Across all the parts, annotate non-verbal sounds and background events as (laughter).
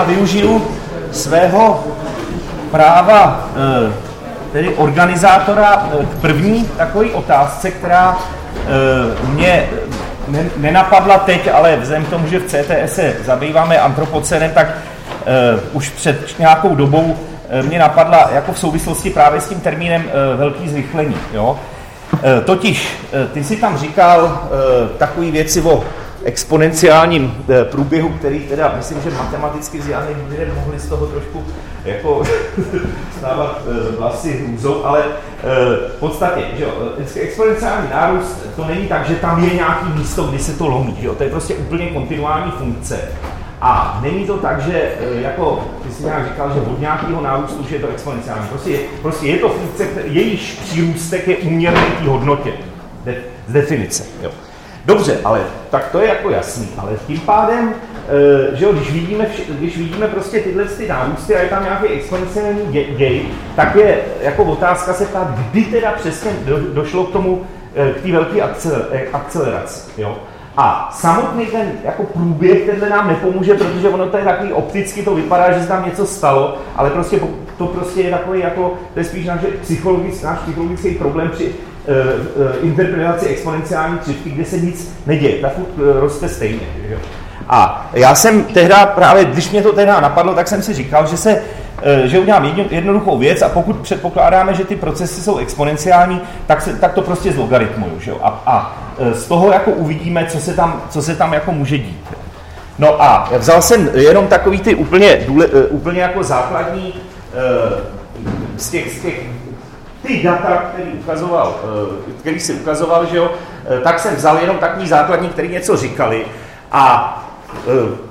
já využiju svého práva eh, tedy organizátora eh, k první takové otázce, která mě nenapadla teď, ale vzhledem k tomu, že v CTS se zabýváme antropocenem, tak už před nějakou dobou mě napadla jako v souvislosti právě s tím termínem velký zrychlení. Jo? Totiž, ty si tam říkal takové věci o exponenciálním eh, průběhu, který teda, myslím, že matematicky vzdělaný lidé mohli z toho trošku jako (laughs) stávat eh, vlasy hrůzou, ale eh, v podstatě, že jo, exponenciální nárůst, to není tak, že tam je nějaký místo, kdy se to lomí, že jo, to je prostě úplně kontinuální funkce. A není to tak, že jako ty jsi nějak říkal, že od nějakého nárůstu už je to exponenciální. Prostě je, prostě je to funkce, jejíž přírůstek je úměrný té hodnotě de, z definice. Jo. Dobře, ale tak to je jako jasný, ale tím pádem, e, že jo, když vidíme, když vidíme prostě tyhle ty nárůsty a je tam nějaký exponenciální děj, tak je jako otázka se ptát, kdy teda přesně do, došlo k tomu, e, k té velké e, akceleraci, jo. A samotný ten jako průběh tenhle nám nepomůže, protože ono to je takový opticky, to vypadá, že se tam něco stalo, ale prostě to prostě je takový jako, to je spíš náš psychologický, náš psychologický problém při interpretaci exponenciální křivky, kde se nic neděje, ta furt uh, roste stejně. Že? A já jsem tehda právě, když mě to tehda napadlo, tak jsem si říkal, že se že udělám jedno, jednoduchou věc a pokud předpokládáme, že ty procesy jsou exponenciální, tak, se, tak to prostě zlogaritmuju. Že? A, a z toho jako uvidíme, co se tam, co se tam jako může dít. No a vzal jsem jenom takový ty úplně, důle, úplně jako základní z těch, z těch ty data, který ukazoval, eh, který si ukazoval, že jo, eh, tak jsem vzal jenom takový základní, který něco říkali a eh,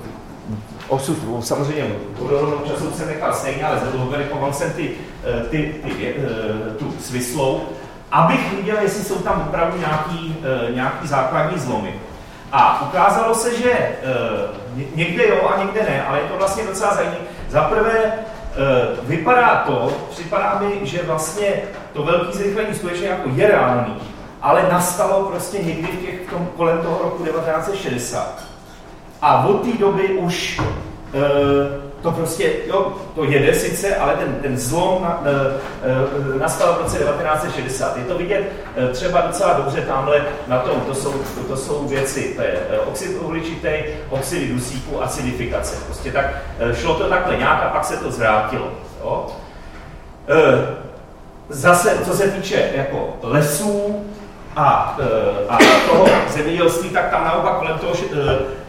osud, samozřejmě vodorovnou času jsem nechal stejně, ale zlogaritoval jsem ty, ty, ty, tu svislou, abych viděl, jestli jsou tam opravdu nějaký, nějaký základní zlomy. A ukázalo se, že někde jo a někde ne, ale je to vlastně docela zajímavé. Za prvé, vypadá to, připadá mi, že vlastně to velké zrychlení skutečně jako je reálný, ale nastalo prostě někdy v těch, v tom, kolem toho roku 1960. A od té doby už e, to prostě, jo, to jede sice, ale ten, ten zlom na, e, e, nastal v roce 1960. Je to vidět e, třeba docela dobře tamhle na tom, to jsou, to, to jsou věci, to je oxid uhličitý, oxidy dusíku, acidifikace. Prostě tak šlo to takhle nějak a pak se to zvrátilo. Jo. Zase, co se týče jako lesů a, e, a toho zemědělství, tak tam naopak kolem toho e,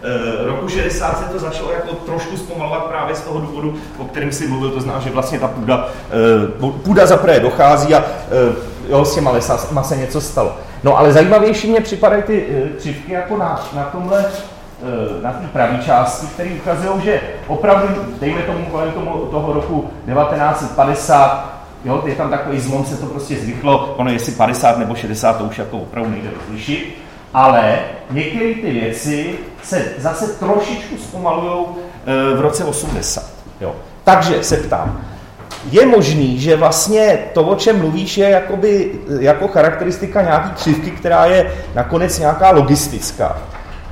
e, roku 60 se to začalo jako trošku zpomalovat právě z toho důvodu, o kterém si mluvil, to znamená, že vlastně ta půda, půda zaprvé dochází a jo, s těma lesama se něco stalo. No ale zajímavější mě připadají ty křivky jako na, na tomhle na té pravé části, které ukazují, že opravdu, dejme tomu kolem tomu, toho roku 1950, Jo, je tam takový zlom, se to prostě zvychlo, ono jestli 50 nebo 60, to už jako opravdu nejde rozlišit, ale některé ty věci se zase trošičku zpomalují e, v roce 80. Jo. Takže se ptám, je možný, že vlastně to, o čem mluvíš, je jakoby, jako charakteristika nějaký křivky, která je nakonec nějaká logistická.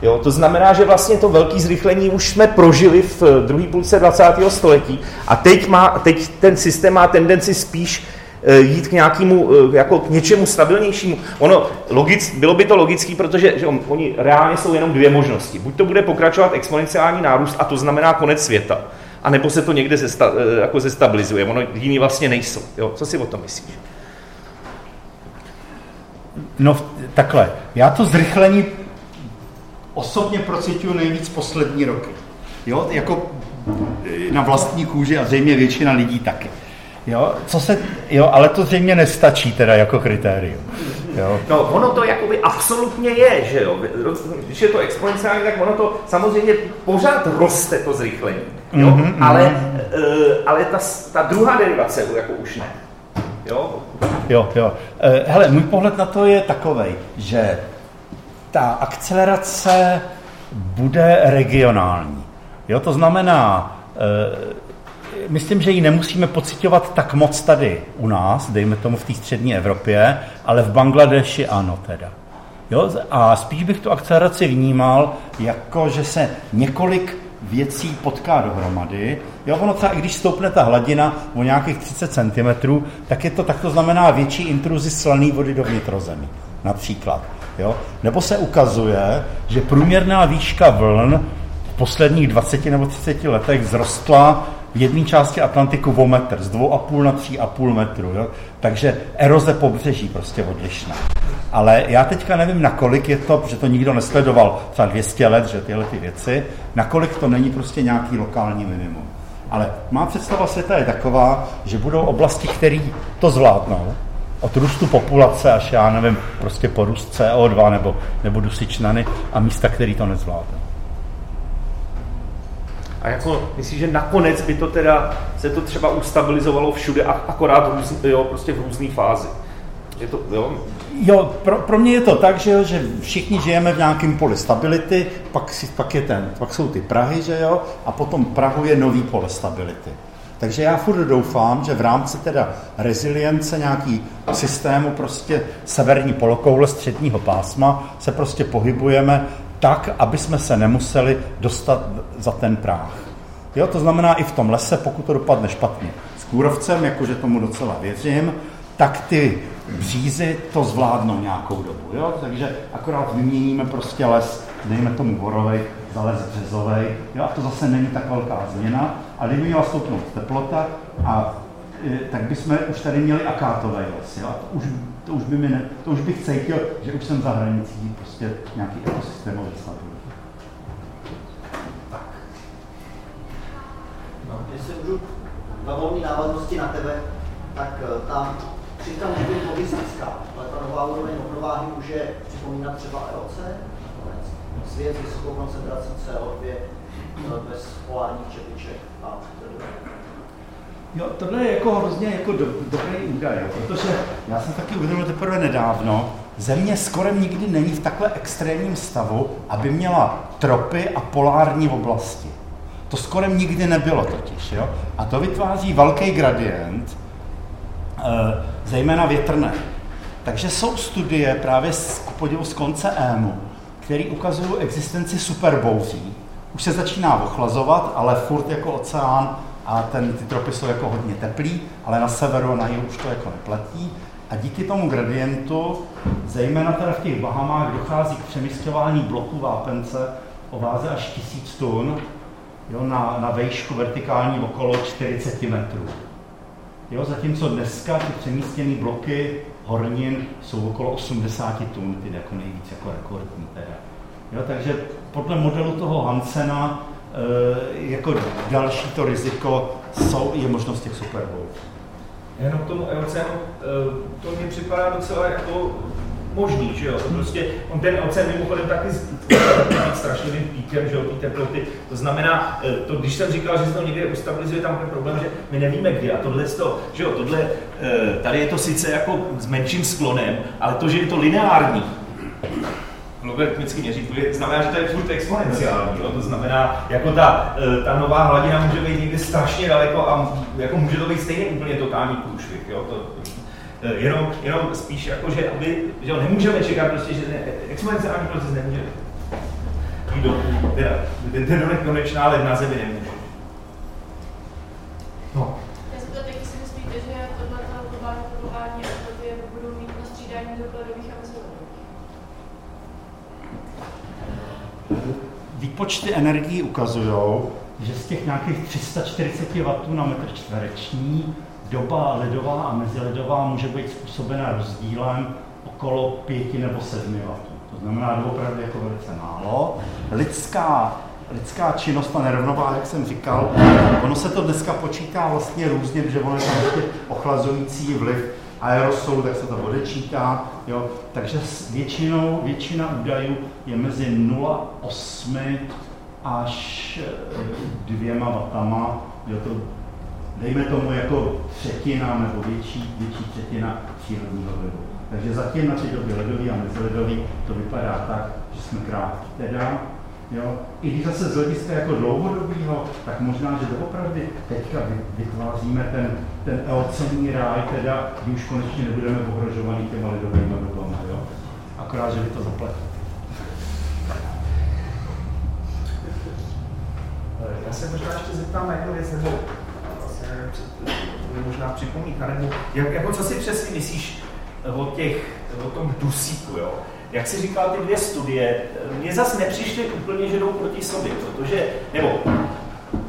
Jo, to znamená, že vlastně to velké zrychlení už jsme prožili v eh, druhé půlce 20. století a teď, má, teď ten systém má tendenci spíš eh, jít k nějakému, eh, jako k něčemu stabilnějšímu. Ono, logic, bylo by to logický, protože že on, oni reálně jsou jenom dvě možnosti. Buď to bude pokračovat exponenciální nárůst a to znamená konec světa, a nebo se to někde zesta, jako zestabilizuje. Ono jiný vlastně nejsou. Jo? Co si o tom myslíš? No takhle, já to zrychlení osobně procituju nejvíc poslední roky. Jo, jako e, na vlastní kůži a zřejmě většina lidí taky. Jo, co se, jo, ale to zřejmě nestačí teda jako kritérium. Jo. No, ono to jakoby absolutně je, že jo. Když je to exponenciální, tak ono to samozřejmě pořád roste to zrychlení. Jo? Mm-hmm, ale mm-hmm. Ale ta, ta druhá derivace jako už ne. Jo? Jo, jo. Uh, hele, můj pohled na to je takový, že ta akcelerace bude regionální. Jo, to znamená, e, myslím, že ji nemusíme pocitovat tak moc tady u nás, dejme tomu v té střední Evropě, ale v Bangladeši ano teda. Jo, a spíš bych tu akceleraci vnímal jako, že se několik věcí potká dohromady. Jo, ono třeba, i když stoupne ta hladina o nějakých 30 cm, tak je to, tak to znamená větší intruzi slané vody do vnitrozemí, například. Jo? Nebo se ukazuje, že průměrná výška vln v posledních 20 nebo 30 letech zrostla v jedné části Atlantiku o metr, z 2,5 na 3,5 metru. Jo? Takže eroze pobřeží prostě odlišná. Ale já teďka nevím, nakolik je to, protože to nikdo nesledoval třeba 200 let, že tyhle ty věci, nakolik to není prostě nějaký lokální minimum. Ale má představa světa je taková, že budou oblasti, které to zvládnou, od růstu populace až já nevím, prostě porůst CO2 nebo, nebo dusičnany a místa, které to nezvládnou. A jako, myslíš, že nakonec by to teda, se to třeba ustabilizovalo všude, a akorát růz, jo, prostě v různé fázi? Je to, jo? Jo, pro, pro mě je to tak, že, že všichni žijeme v nějakém poli stability, pak, si, pak, je ten, pak jsou ty Prahy, že jo, a potom Prahu je nový pole stability. Takže já furt doufám, že v rámci teda rezilience nějaký systému prostě severní polokoule středního pásma se prostě pohybujeme tak, aby jsme se nemuseli dostat za ten práh. Jo, to znamená i v tom lese, pokud to dopadne špatně s kůrovcem, jakože tomu docela věřím, tak ty břízy to zvládnou nějakou dobu. Jo? Takže akorát vyměníme prostě les, dejme tomu borovej, za les březovej, jo? a to zase není tak velká změna. A kdyby měla stoupnout teplota, a, e, tak bychom už tady měli akátový les. Jo? A to už, to už, by mi ne, to už bych cítil, že už jsem za hranicí prostě nějaký ekosystémový stability. Tak. No, jestli můžu na volné návaznosti na tebe, tak e, tam křivka může být logistická, ale ta nová úroveň rovnováhy může připomínat třeba EOC, nakonec. Svět s vysokou koncentrací CO2 eh, bez polárních čepiček a Jo, tohle je jako hrozně jako do, dobrý údaj, protože já jsem taky uvědomil teprve nedávno, Země skoro nikdy není v takhle extrémním stavu, aby měla tropy a polární oblasti. To skoro nikdy nebylo totiž. Jo? A to vytváří velký gradient, Eh, zejména větrné. Takže jsou studie právě z, podivu z konce ému, které ukazují existenci superbouří. Už se začíná ochlazovat, ale furt jako oceán a ten, ty tropy jsou jako hodně teplý, ale na severu na jihu už to jako neplatí. A díky tomu gradientu, zejména teda v těch Bahamách, dochází k přemysťování bloků vápence o váze až 1000 tun jo, na, na vejšku vertikální okolo 40 metrů. Jo, zatímco dneska ty přemístěné bloky hornin jsou okolo 80 tun, ty jako nejvíc jako rekordní teda. Jo, takže podle modelu toho Hansena e, jako další to riziko jsou, je možnost těch superbowlů. Jenom k tomu EOCenu, e, to mi připadá docela jako možný, že jo? To prostě, on ten oceán mimochodem taky strašlivým píkem, že jo, té teploty. To znamená, eh, to, když jsem říkal, že se to někde ustabilizuje, tam je problém, že my nevíme kdy. A tohle, to, že jo, tohle, eh, tady je to sice jako s menším sklonem, ale to, že je to lineární, logaritmicky měřítku, znamená, že to je furt exponenciální. Jo? To znamená, jako ta, eh, ta nová hladina může být někdy strašně daleko a jako může to být stejně úplně totální průšvih. Jo? To, Eh, jenom, jenom spíš jako, že, aby, že nemůžeme čekat prostě, že ne, exponenciální proces nemůže jít do, teda, do ale na zemi nemůže. No. Já se to taky si myslíte, že tohle globální globální odvody budou mít na střídání dokladových a mezivodových? Výpočty energií ukazují, že z těch nějakých 340 W na metr čtvereční doba ledová a meziledová může být způsobena rozdílem okolo 5 nebo 7 W. To znamená opravdu jako velice málo. Lidská, lidská činnost a nerovnováha, jak jsem říkal, ono se to dneska počítá vlastně různě, protože ono je tam ještě ochlazující vliv aerosolu, tak se to odečítá, jo. takže většinou, většina údajů je mezi 0,8 až eh, dvěma vatama, to dejme tomu jako třetina nebo větší, větší třetina přírodního vlivu. Takže zatím na té době ledový a meziledový to vypadá tak, že jsme krátky teda. Jo? I když zase z hlediska jako dlouhodobého, tak možná, že doopravdy teďka vytváříme ten, ten eocenní ráj, teda, kdy už konečně nebudeme ohrožovaný těma ledovými dobama. Jo? Akorát, že by to zaplatí. já se možná ještě zeptám na jednu věc, nebo vlastně možná připomínka, nebo jak, jako co si přesně myslíš o, těch, o tom dusíku, jo? Jak si říkal, ty dvě studie, mě zase nepřišly úplně, že jdou proti sobě, protože, nebo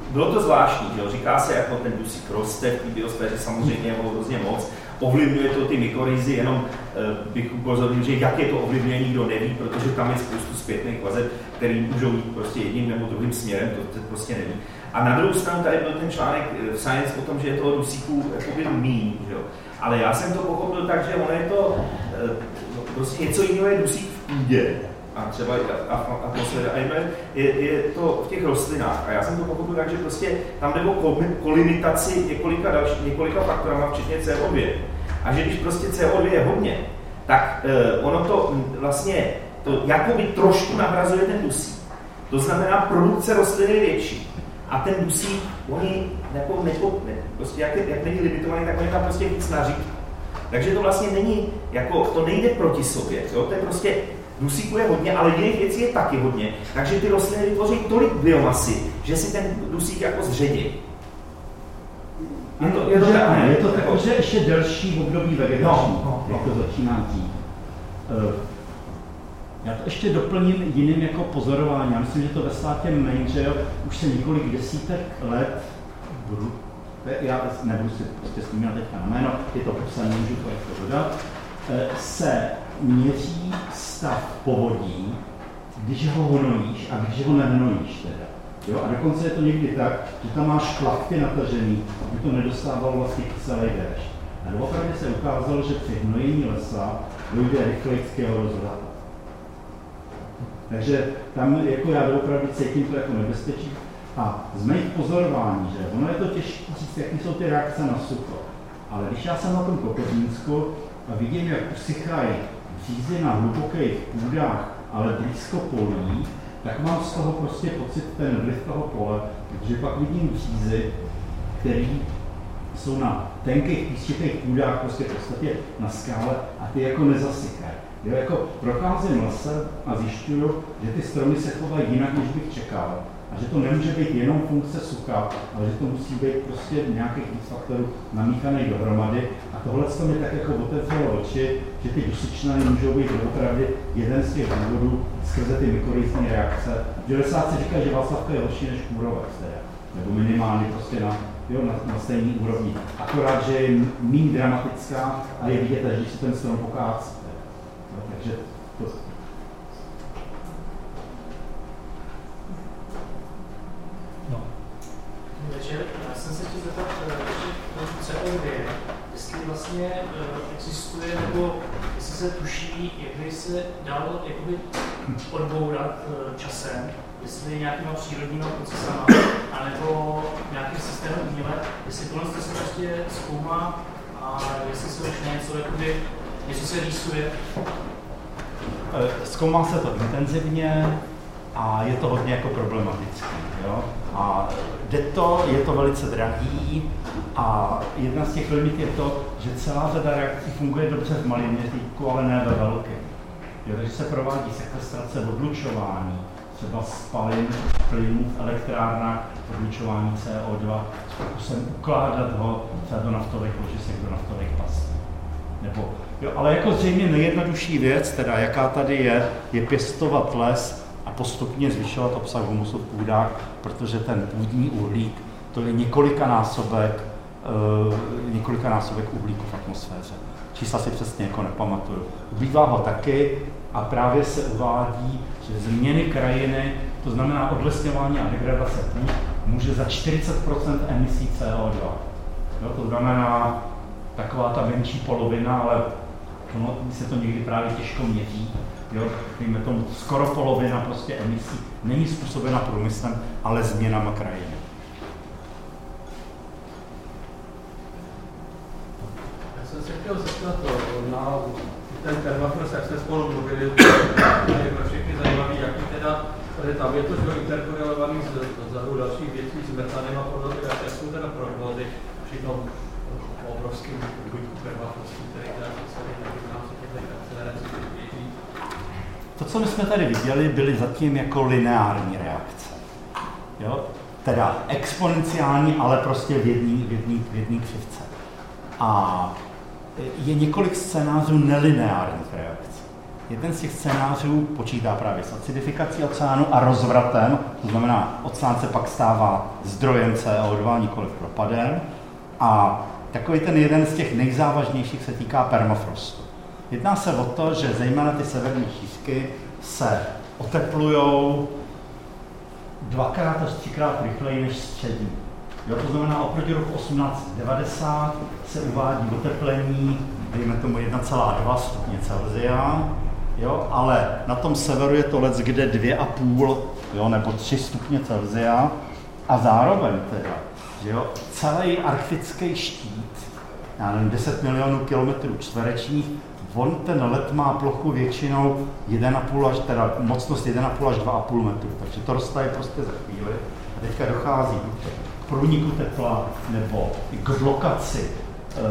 bylo to zvláštní, že jo? říká se, jako ten dusík roste v té biosféře, samozřejmě ho hrozně moc, ovlivňuje to ty mykoryzy, jenom e, bych upozornil, že jak je to ovlivňuje, nikdo neví, protože tam je spoustu zpětných vazeb, který můžou jít prostě jedním nebo druhým směrem, to, to prostě neví. A na druhou stranu tady byl ten článek eh, v Science o tom, že je toho dusíku jakoby míň, že jo. Ale já jsem to pochopil tak, že ono je to e, prostě něco jiného je dusík v půdě, a třeba atmosféra, a je, je to v těch rostlinách. A já jsem to pochopil tak, že prostě tam jde o kolimitaci několika, další, několika faktorama, včetně CO2. A že když prostě CO2 je hodně, tak eh, ono to vlastně to jakoby trošku nahrazuje ten dusík. To znamená, produkce rostliny je větší. A ten dusík, oni jako nepo, ne, prostě jak, jak není limitovaný, tak oni tam prostě víc naří. Takže to vlastně není, jako, to nejde proti sobě, jo? to je prostě Dusíku je hodně, ale jiných věcí je taky hodně. Takže ty rostliny vytvoří tolik biomasy, že si ten dusík jako zředí. Je to, je to, tak, ne, je to tak, jako, že ještě delší období vegetační, no, no, no. jako začíná dřív. Uh, já to ještě doplním jiným jako pozorování. Já myslím, že to ve státě Maine, že jo, už se několik desítek let já nebudu si prostě vzpomínat teďka na jméno, je to popsané, můžu to jako dodat, eh, se měří stav povodí, když ho honojíš a když ho nehnojíš teda. Jo? A dokonce je to někdy tak, že tam máš klapky natažený, aby to nedostával vlastně celý déšť. A doopravdy se ukázalo, že při hnojení lesa dojde jeho rozvratu. Takže tam jako já doopravdy cítím to jako nebezpečí. A z mých pozorování, že ono je to těžké říct, jaké jsou ty reakce na sucho. Ale když já jsem na tom Kokořínsku a vidím, jak usychají přízy na hlubokých půdách, ale blízko polí, tak mám z toho prostě pocit ten vliv toho pole, protože pak vidím přízy, které jsou na tenkých písčitých půdách, prostě v podstatě na skále a ty jako nezasykají. Jo, jako procházím lesem a zjišťuju, že ty stromy se chovají jinak, než bych čekal. A že to nemůže být jenom funkce sucha, ale že to musí být prostě nějakých faktorů namíchaných dohromady. A tohle to mi tak jako otevřelo oči, že ty dusičnany můžou být opravdu jeden z těch důvodů skrze ty mykorizní reakce. Že lesáci říkají, že Václavka je horší než kůrovec, nebo minimálně prostě na, jo, na, na stejný úrovni. Akorát, že je méně dramatická a je vidět, že si ten strom pokácí. Takže to, večer. Já jsem se chtěl zeptat ještě CO2, jestli vlastně eh, existuje, nebo jestli se tuší, jak by se dalo jakoby odbourat eh, časem, jestli nějakýma přírodníma procesama, anebo nějakým systémem uměle, jestli tohle se prostě zkoumá a jestli se už něco, jakoby, něco se rýsuje. Eh, zkoumá se to intenzivně a je to hodně jako problematické. Jo? A jde to, je to velice drahý a jedna z těch limit je to, že celá řada reakcí funguje dobře v malém měřítku, ale ne ve velkém. Jo, takže se provádí sekvestrace odlučování, třeba spalin plynů v elektrárnách, odlučování CO2 s pokusem ukládat ho třeba do naftových ložisek, do naftových pastí. Nebo, jo, ale jako zřejmě nejjednodušší věc, teda jaká tady je, je pěstovat les postupně zvyšovat obsah humusu v půdách, protože ten půdní uhlík, to je několikanásobek, uh, několikanásobek uhlíku v atmosféře. Čísla si přesně jako nepamatuju. Ubývá ho taky a právě se uvádí, že změny krajiny, to znamená odlesňování a degradace půd, může za 40% emisí CO2. Jo, to znamená taková ta menší polovina, ale ono se to někdy právě těžko měří, jo, dejme tomu, skoro polovina prostě emisí není způsobena průmyslem, ale změnama krajiny. Já jsem se chtěl zeptat na ten permafrost, jak jsme spolu mluvili, je pro všechny zajímavý, jaký teda, protože tam je to že interkorelovaný s, s řadou dalších věcí, s metanem a podobně, jak jsou teda prognózy při tom obrovském výbuchu permafrostu, který teda v rámci těch akcelerací to, co my jsme tady viděli, byly zatím jako lineární reakce. Jo? teda exponenciální, ale prostě v jedné v jedný, v jedný křivce. A je několik scénářů nelineárních reakcí. Jeden z těch scénářů počítá právě s acidifikací oceánu a rozvratem, to znamená, oceán se pak stává zdrojem CO2, nikoli propadem. A takový ten jeden z těch nejzávažnějších se týká permafrostu. Jedná se o to, že zejména ty severní šířky se oteplují dvakrát až třikrát rychleji než střední. Jo, to znamená, oproti roku 1890 se uvádí oteplení, dejme tomu 1,2 stupně Celsia, jo, ale na tom severu je to let kde 2,5 jo, nebo 3 stupně Celsia a zároveň teda, že jo, celý arktický štít, já nevím, 10 milionů kilometrů čtverečních, on ten let má plochu většinou 1,5 až, teda mocnost 1,5 až 2,5 metru, takže to roztaje prostě za chvíli. A teďka dochází k průniku tepla nebo k blokaci e,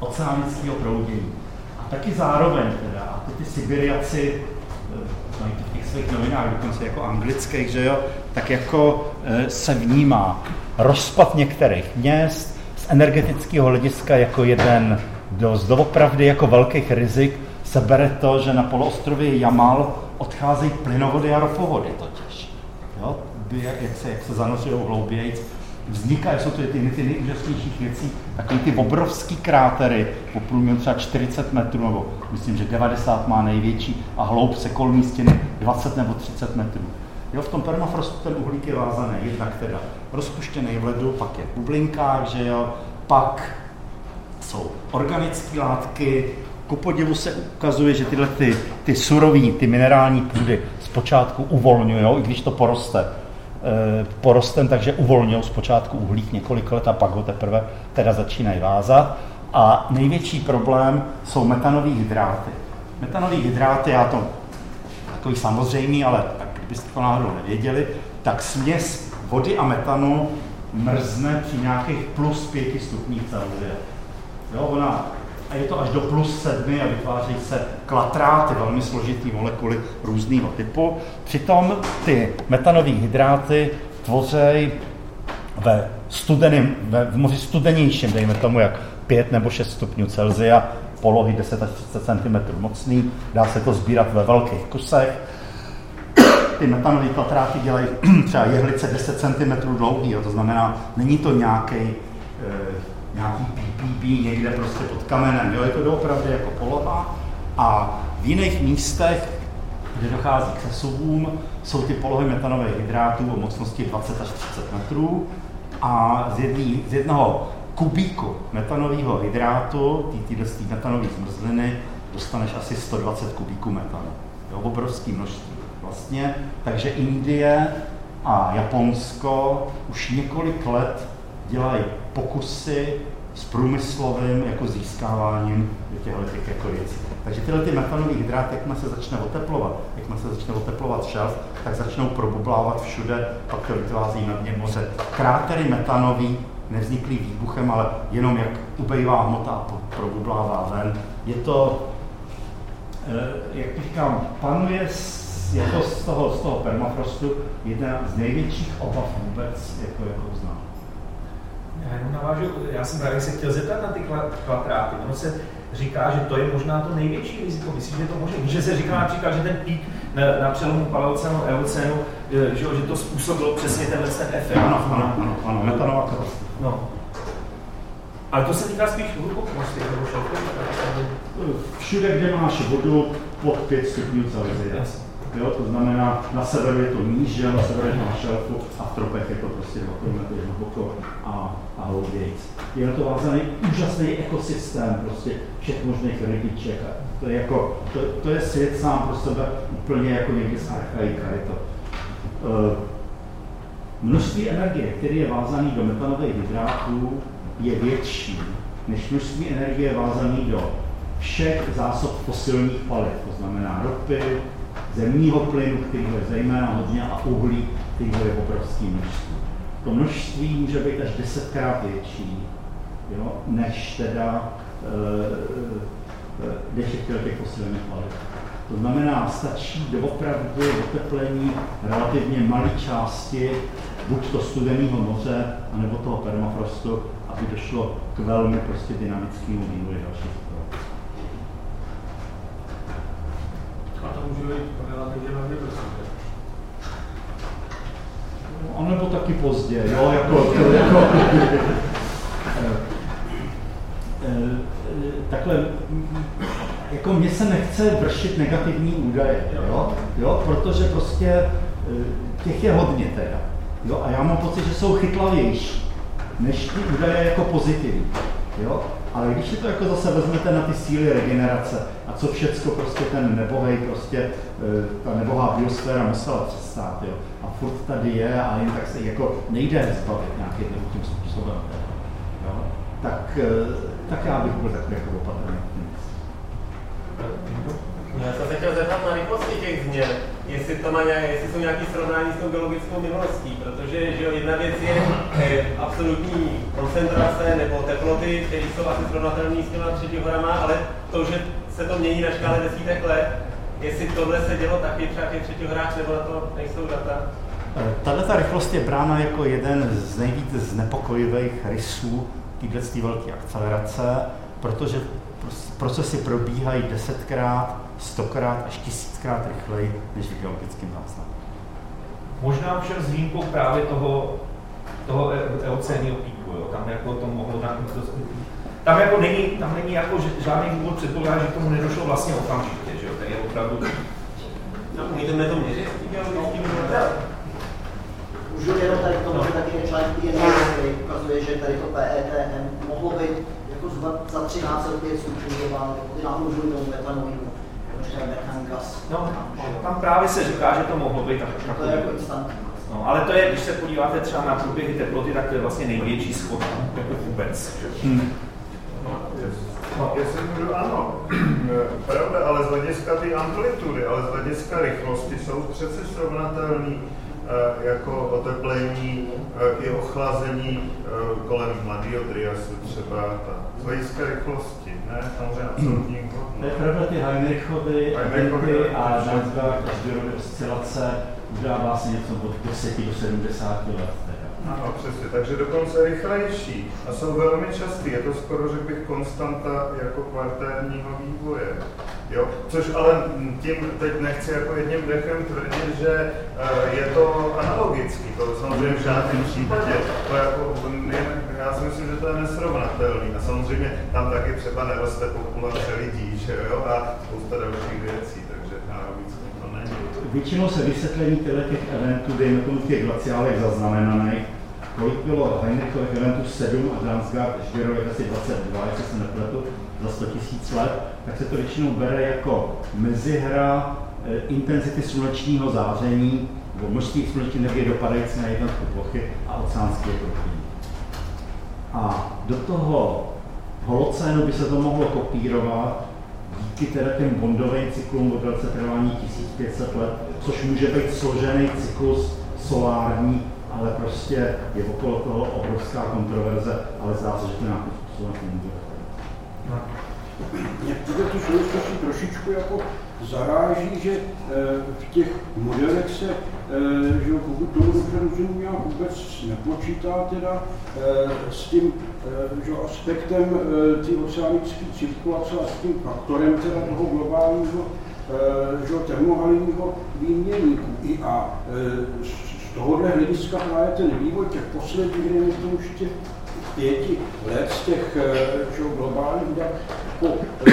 oceánického proudění. A taky zároveň teda, a ty, ty Sibiriaci, e, mají to v těch svých novinách, dokonce jako anglických, že jo, tak jako e, se vnímá rozpad některých měst z energetického hlediska jako jeden dost doopravdy jako velkých rizik se bere to, že na poloostrově Jamal odcházejí plynovody a ropovody totiž. Jo? Jak, se, jak se zanořují hlouběji, vznikají, jsou to ty, ty nejúžasnější věcí, takové ty obrovský krátery, po průměru třeba 40 metrů, nebo myslím, že 90 má největší, a hloubce kolmí stěny 20 nebo 30 metrů. Jo, v tom permafrostu ten uhlík je vázaný, jednak teda rozpuštěný v ledu, pak je v bublinkách, že jo, pak jsou organické látky. Ku podivu se ukazuje, že tyhle ty, ty surové, ty minerální půdy zpočátku uvolňují, i když to poroste e, porostem, takže uvolňují zpočátku uhlík několik let a pak ho teprve teda začínají vázat. A největší problém jsou metanové hydráty. Metanové hydráty, já to takový samozřejmý, ale tak kdybyste to náhodou nevěděli, tak směs vody a metanu mrzne při nějakých plus 5 stupních Celsia. Jo, ona, a je to až do plus sedmi a vytvářejí se klatráty, velmi složitý molekuly různého typu. Přitom ty metanové hydráty tvoří ve studeném, ve, v moři studenějším, dejme tomu jak 5 nebo 6 stupňů Celsia, polohy 10 až 30 cm mocný, dá se to sbírat ve velkých kusech. Ty metanové klatráty dělají (clears throat) třeba jehlice 10 cm dlouhý, to znamená, není to nějaký nějaký PPP někde prostě pod kamenem. Jo, je to doopravdy jako poloha. A v jiných místech, kde dochází k sesuvům, jsou ty polohy metanových hydrátů o mocnosti 20 až 30 metrů. A z, jedný, z jednoho kubíku metanového hydrátu, ty metanové zmrzliny, dostaneš asi 120 kubíků metanu. Jo, obrovský množství vlastně. Takže Indie a Japonsko už několik let dělají pokusy s průmyslovým jako získáváním těchto těch jako věcí. Takže tyhle ty metanové hydráty, jakmile se začne oteplovat, jakmile se začne oteplovat šelf, tak začnou probublávat všude, pak to vytváří na dně moře. Krátery metanový nevzniklý výbuchem, ale jenom jak ubejvá hmota a probublává ven. Je to, eh, jak říkám, panuje jako z toho, z toho permafrostu jedna z největších obav vůbec, jako, jako znám. Já jenom navážu, já jsem právě se chtěl zeptat na ty kvatráty. Ono se říká, že to je možná to největší riziko. Myslím, že to může. Že se říká například, že ten pík na, na přelomu paleocenu eocenu, že, že to způsobilo přesně tenhle ten efekt. Ano, ano, ano, ano metanová No. Ale to se týká spíš hlubokosti nebo Všude, kde máš vodu pod 5 stupňů Celsia. Jo, to znamená, na severu je to níž, na severu je to na šelfu a v tropech je to prostě 2 km hluboko a, a hlouběji. Je na to vázaný úžasný ekosystém prostě všech možných rybiček. To je, jako, to, to je svět sám pro sebe úplně jako někdy z archaika. Je to. Uh, množství energie, které je vázané do metanových hydrátů, je větší než množství energie vázané do všech zásob fosilních paliv, to znamená ropy, zemního plynu, který je zejména hodně, a uhlí, který je obrovský množství. To množství může být až desetkrát větší, jo, než teda e, než je těch fosilních paliv. To znamená, stačí doopravdy oteplení relativně malé části buď to studeného moře, anebo toho permafrostu, aby došlo k velmi prostě dynamickému vývoji další situace. A relativně velmi brzy. Nebo taky pozdě, jo, (laughs) jako, to, jako (laughs) eh, eh, takhle, jako mně se nechce vršit negativní údaje, jo, jo, protože prostě eh, těch je hodně teda, jo, a já mám pocit, že jsou chytlavější, než ty údaje jako pozitivní, jo, ale když si to jako zase vezmete na ty síly regenerace a co všecko prostě ten nebohej, prostě ta nebohá biosféra musela přestát, jo, a furt tady je a jen tak se jako nejde zbavit nějakým tím způsobem, jo, tak, tak já bych byl takový jako opatrný. Já jsem se chtěl zeptat na rychlosti těch změn, jestli, to má nějak, jestli jsou nějaké srovnání s tou geologickou minulostí, protože že jedna věc je eh, absolutní koncentrace nebo teploty, které jsou asi srovnatelné s těma třetihorama, ale to, že se to mění na škále desítek let, jestli tohle se dělo taky třeba těch třetihorách, nebo na to nejsou data? Eh, tahle ta rychlost je brána jako jeden z nejvíce znepokojivých rysů této velké akcelerace, protože procesy probíhají desetkrát, stokrát až tisíckrát rychleji než v geologickém záznamu. Možná všem s výjimkou právě toho, toho e- eocénního píku, jo. tam jako to mohlo na, tam jako není, tam není jako žádný důvod předpokládat, že k tomu nedošlo vlastně okamžitě, že jo, to je opravdu... No, umíte to měřit? Můžu jenom tady k tomu, že taky je článek který ukazuje, že tady to PETM mohlo být jako za 13 let je subčužováno, jako ty náhodou tomu metanovému No, tam právě se říká, že to mohlo být tak, To je jako instantní. No, ale to je, když se podíváte třeba na průběhy teploty, tak to je vlastně největší schod jako vůbec. Hmm. No, jestli můžu, ano, (clears throat) pravda, ale z hlediska té amplitudy, ale z hlediska rychlosti jsou přece srovnatelný Eh, jako oteplení eh, i ochlazení eh, kolem mladého triasu třeba ta z hlediska rychlosti, ne? Samozřejmě absolutní. To je pravda, ty Heinrichovy eventy a Nansgard a oscilace udává vlastně něco od 10 do 70 let. Ano, přesně, takže dokonce rychlejší a jsou velmi častý. Je to skoro, řekl bych, konstanta jako kvartérního vývoje. Jo? Což ale tím teď nechci jako jedním dechem tvrdit, že uh, je to analogický, to samozřejmě v žádném případě. To jako, si myslím, že to je nesrovnatelný. A samozřejmě tam taky třeba neroste populace lidí že jo? a spousta dalších věcí, takže analogicky to není. Většinou se vysvětlení těch eventů, dejme tomu těch glaciálech zaznamenaných, kolik bylo Heinrichových eventů 7 a Dransgard Žděrových asi 22, jestli se nepletu, za 100 000 let, tak se to většinou bere jako mezihra e, intenzity slunečního záření nebo množství sluneční energie dopadající na jednotku plochy a oceánské proudí. A do toho holocénu by se to mohlo kopírovat díky teda těm bondovým cyklům o délce trvání 1500 let, což může být složený cyklus solární ale prostě je okolo toho obrovská kontroverze, ale zdá se, že to nějakým způsobem funguje. Mě v této souvislosti trošičku jako zaráží, že eh, v těch modelech se, eh, že pokud tomu dobře rozumím, nějak vůbec nepočítá teda eh, s tím že aspektem té oceánické cirkulace a s tím faktorem teda toho globálního že termohalinního výměníku. I a z tohohle hlediska právě ten vývoj těch posledních, dejme tomu už těch pěti let z těch že, globálních jako, eh,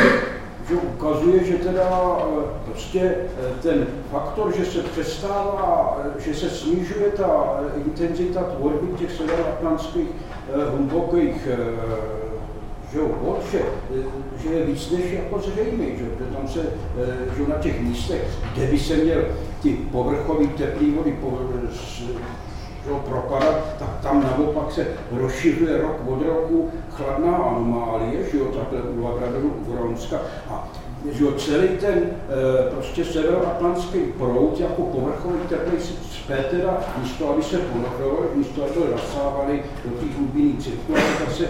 že ukazuje, že teda eh, prostě ten faktor, že se přestává, že se snižuje ta intenzita tvorby těch severoatlantských hlubokých že, vod, že, že je víc než jako zřejmý, že, že tam se že na těch místech, kde by se měl ty povrchové teplé vody po, že, propadat, tak tam naopak se rozšiřuje rok od roku chladná anomálie, že jo, takhle u Labradonu, u Vronska. A že jo, celý ten e, prostě severoatlantský proud jako povrchový teplý se teda místo, aby se ponorovali, místo, aby to nasávali do těch hlubinných cirkulací, tak se e,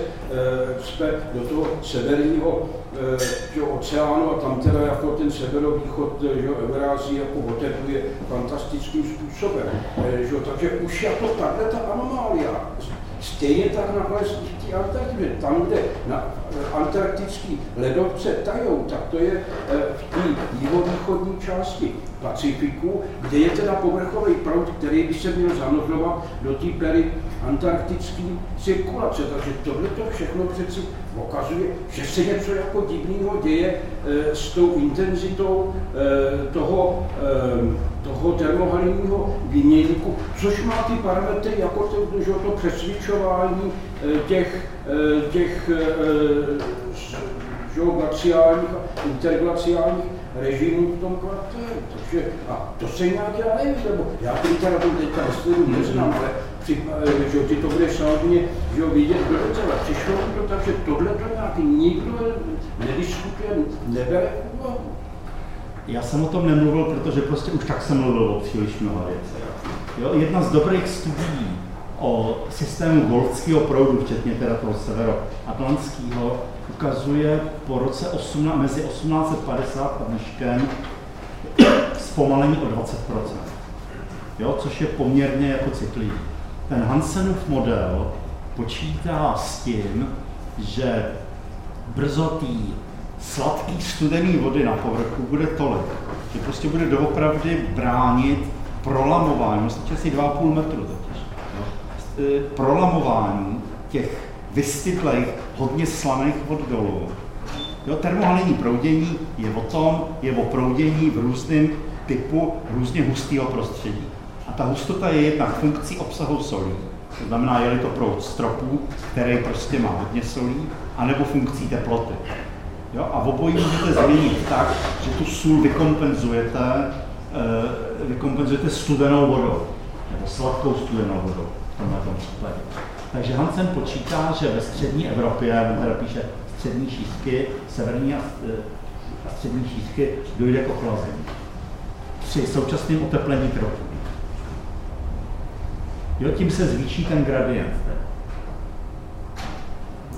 cpe do toho severního že, oceánu a tam teda jako ten severovýchod že, Eurázie jako otepluje fantastickým způsobem. E, že, takže už jako takhle ta anomália Stejně tak nakonec v té Antarktidě, tam, kde na antarktický ledovce tajou, tak to je eh, v té jihovýchodní části Pacifiku, kde je teda povrchový proud, který by se měl zanořovat do té pery antarktické cirkulace. Takže tohle to všechno přeci ukazuje, že se něco jako divného děje e, s tou intenzitou e, toho, e, toho termohalinního výměníku, což má ty parametry jako to, že to přesvědčování e, těch, e, těch e, glaciálních a interglaciálních režimů v tom kvartéru. Takže, a to se nějak já nevím, nebo já který teda teďka neznám, ale Eh, že ty to bude samozřejmě že vidět do docela. Přišlo to tak, že tohle to nějak nikdo nediskutuje, nebere Já jsem o tom nemluvil, protože prostě už tak jsem mluvil o příliš mnoha věcech. Jo, jedna z dobrých studií o systému golfského proudu, včetně teda toho severoatlantského, ukazuje po roce 18, mezi 1850 a dneškem (coughs) zpomalení o 20%. Jo, což je poměrně jako citlivý. Ten Hansenův model počítá s tím, že brzo tý sladký studený vody na povrchu bude tolik, že prostě bude doopravdy bránit prolamování, myslím, asi 2,5 metru totiž, no, prolamování těch vystydlých, hodně slaných vod dolů. Jo, termohalinní proudění je o tom, je o proudění v různém typu různě hustého prostředí. Ta hustota je jednak funkcí obsahu solí. To znamená, je-li to proud stropů, který prostě má hodně solí, anebo funkcí teploty. Jo? A obojí můžete změnit tak, že tu sůl vykompenzujete, uh, vykompenzujete studenou vodou, nebo sladkou studenou vodou v tomhle tom případě. Takže Hansen počítá, že ve střední Evropě, on teda píše střední šířky, severní a, eh, a střední šířky, dojde k ochlazení. Při současném oteplení trochu. Jo, tím se zvýší ten gradient.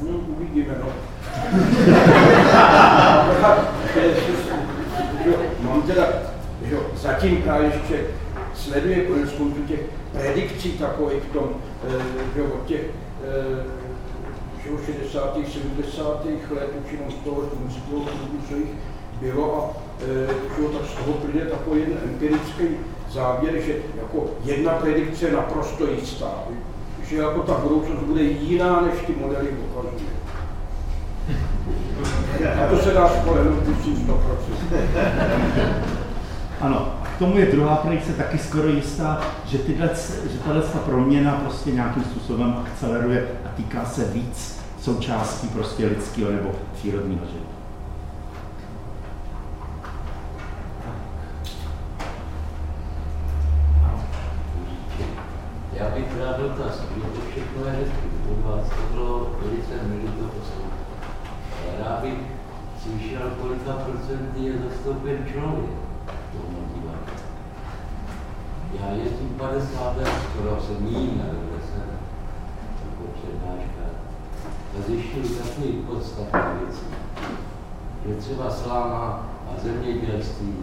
No, uvidíme, no. (laughs) Mám teda, že zatím právě ještě sleduje konec konců těch predikcí takových v tom, eh, že od těch že 60. 70. let, učinou z toho toho, co jich bylo a eh, že, tak z toho přijde takový jeden empirický závěr, že jako jedna predikce je naprosto jistá, že jako ta budoucnost bude jiná, než ty modely ukazují. A to se dá spolehnout si 100%. Ano, k tomu je druhá predikce taky skoro jistá, že, tyhle, že tahle proměna prostě nějakým způsobem akceleruje a týká se víc součástí prostě lidského nebo přírodního života. Já bych rád dotaz, kdo to všechno je hezky od vás, to bylo velice milý to poslouchat. Rád bych slyšel, kolika procent je zastoupen člověk v tom divadle. Já jezdím 50 let, skoro se míň, ale se jako přednáška. A zjišťuju takový podstatné věci, že třeba sláma a zemědělství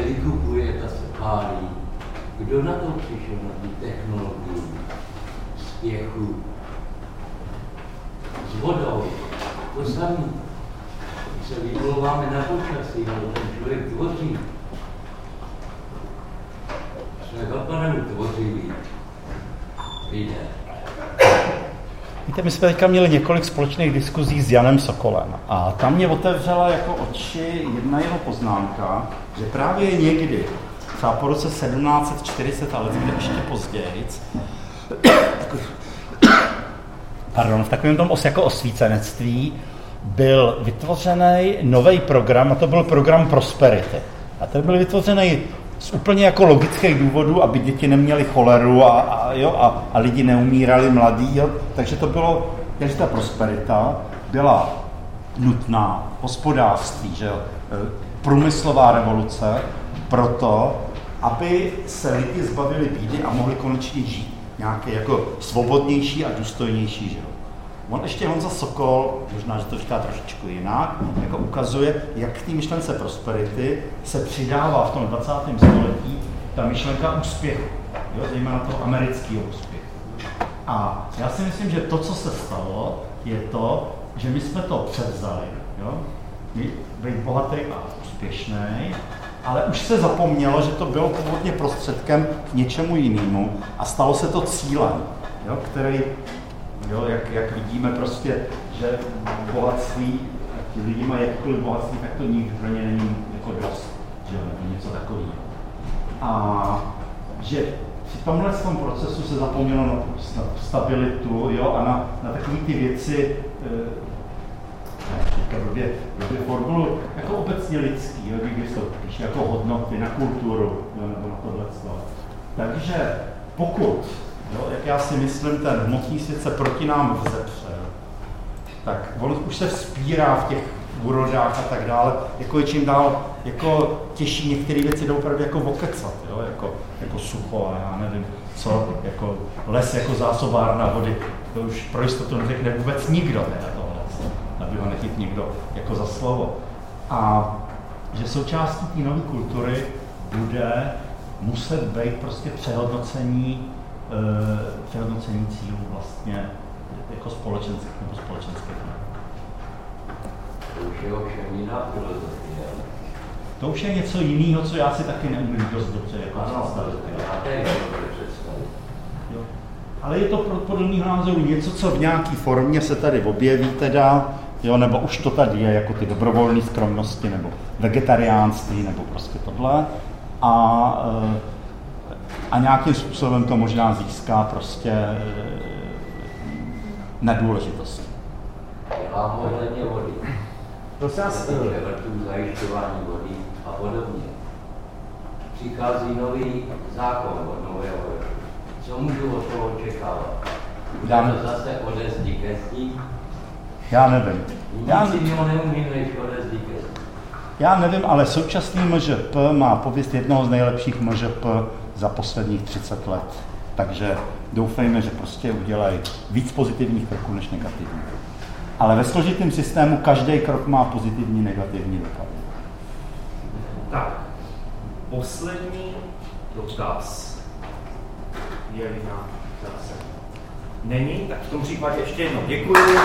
se vykupuje, ta se pálí, kdo na to přišel, na ty technologii, spěchu, s vodou, to samé. Se vymlouváme na počasí, ale ten člověk tvoří. Jsme opravdu tvořiví lidé. Víte, my jsme teďka měli několik společných diskuzí s Janem Sokolem a tam mě otevřela jako oči jedna jeho poznámka, že právě někdy třeba po roce 1740, ale kde ještě později, pardon, v takovém tom os, jako osvícenectví byl vytvořený nový program, a to byl program Prosperity. A ten byl vytvořený z úplně jako logických důvodů, aby děti neměly choleru a, a, jo, a, a lidi neumírali mladí. Jo. Takže to bylo, takže ta prosperita byla nutná hospodářství, že jo, e, průmyslová revoluce, proto, aby se lidi zbavili bídy a mohli konečně žít nějaké jako svobodnější a důstojnější život. On ještě Honza Sokol, možná, že to říká trošičku jinak, jako ukazuje, jak k té myšlence prosperity se přidává v tom 20. století ta myšlenka úspěchu, jo, zejména toho amerického úspěchu. A já si myslím, že to, co se stalo, je to, že my jsme to převzali. Jo? Být bohatý a úspěšný, ale už se zapomnělo, že to bylo původně prostředkem k něčemu jinému a stalo se to cílem, jo? který, jo, jak, jak vidíme prostě, že bohatství, ti lidi mají jakkoliv bohatství, tak to nikdy pro ně není jako dost, že jo, nebo něco takového. A že v tomhle tom procesu se zapomnělo na stabilitu jo, a na, na takové ty věci, e, teďka blbě formulu, jako obecně lidský, jo, když to píše jako hodnoty na kulturu, jo, nebo na tohle Takže pokud, jo, jak já si myslím, ten hmotný svět se proti nám vzepře, tak on už se vzpírá v těch úrodách a tak dále, jako je čím dál jako těžší některé věci jdou opravdu jako vokecat, jo? Jako, jako sucho a já nevím co, jako les jako zásobárna vody, to už pro jistotu neřekne vůbec nikdo teda tohle, aby ho nechyt nikdo jako za slovo. A že součástí té nové kultury bude muset být prostě přehodnocení, e, přehodnocení cílů vlastně jako společenských nebo společenských. To už je ovšem jiná filozofie. To už je něco jiného, co já si taky neumím dost dobře jako představit. Ale je to podle mého názoru něco, co v nějaké formě se tady objeví teda, jo, nebo už to tady je, jako ty dobrovolné skromnosti, nebo vegetariánství, nebo prostě tohle. A, eh, a nějakým způsobem to možná získá prostě eh, nedůležitost. Mám ohledně vody. Prosím vás, zajišťování vody a podobně. Přichází nový zákon od nového roku. Co můžu od toho očekávat? Bude to zase odezdí ke Já nevím. Já si mimo neumím než odezdí ke Já nevím, ale současný MŽP má pověst jednoho z nejlepších MŽP za posledních 30 let. Takže doufejme, že prostě udělají víc pozitivních kroků než negativních. Ale ve složitém systému každý krok má pozitivní, negativní dopad. Tak, poslední dotaz je na zase. Není, tak v tom případě ještě jednou děkuji.